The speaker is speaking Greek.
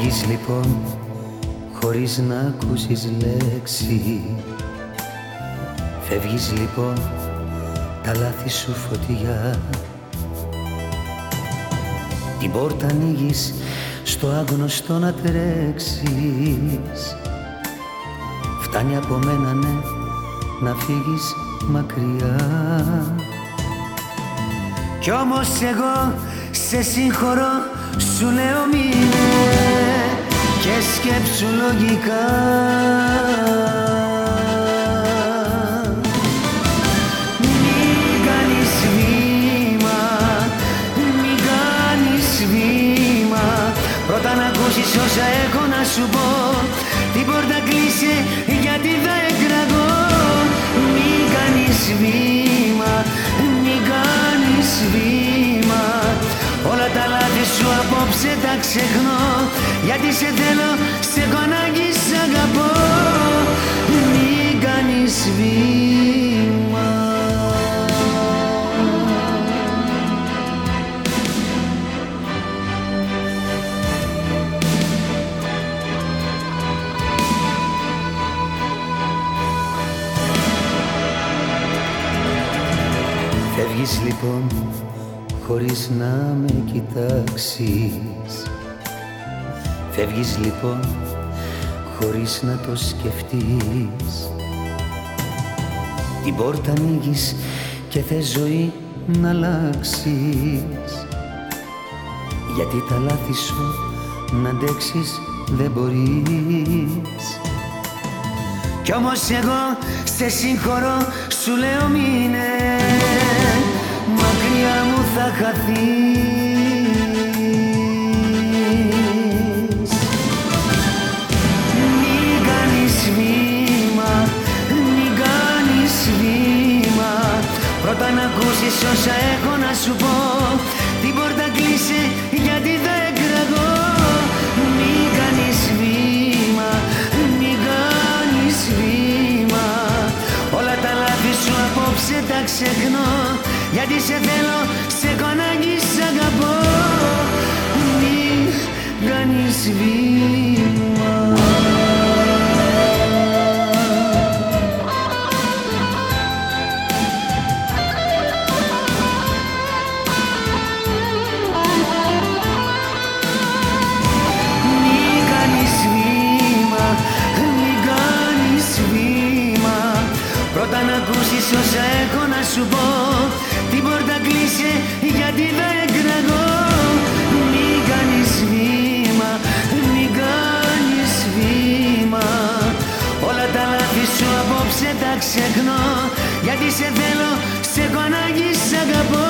Φεύγεις λοιπόν χωρίς να ακούσεις λέξη. Φεύγεις λοιπόν τα λάθη σου φωτιά. Την πόρτα ανοίγεις στο άγνωστο να τρέξεις. Φτάνει από μένα ναι να φύγεις μακριά. Κι όμως εγώ σε συγχωρώ σου λέω μείνε και σκέψου λογικά. Μην κάνεις βήμα, μην κάνεις βήμα. Πρώτα να ακούσεις όσα έχω να σου πω. Την πόρτα κλείσε γιατί θα εκραγώ σου απόψε τα ξεχνώ. Γιατί σε θέλω, σε έχω ανάγκη, σ' αγαπώ. Μην κάνεις βήμα. Φεύγεις λοιπόν χωρίς να με κοιτάξεις. Φεύγεις λοιπόν χωρίς να το σκεφτείς. Την πόρτα ανοίγεις και θες ζωή να αλλάξεις. Γιατί τα λάθη σου να αντέξεις δεν μπορείς. Κι όμως εγώ σε συγχωρώ σου λέω μείνε Πρώτα να ακούσεις όσα έχω να σου πω. Την πόρτα κλείσε γιατί θα εκραγώ Μην κάνεις βήμα, μην κάνεις βήμα. Όλα τα λάθη σου απόψε τα ξεχνώ. Γιατί σε θέλω, σε έχω ανάγκη, σ' αγαπώ. Μην κάνεις βήμα να ακούσεις όσα έχω να σου πω Την πόρτα κλείσε γιατί θα εκραγώ Μην κάνεις βήμα, μην κάνεις βήμα. Όλα τα λάθη σου απόψε τα ξεχνώ Γιατί σε θέλω, σε έχω ανάγκη, σ' αγαπώ